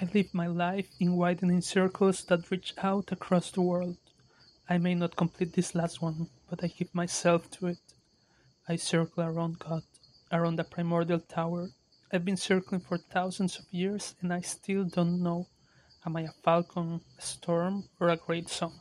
I live my life in widening circles that reach out across the world. I may not complete this last one, but I give myself to it. I circle around God, around the primordial tower. I've been circling for thousands of years and I still don't know. Am I a falcon, a storm, or a great song?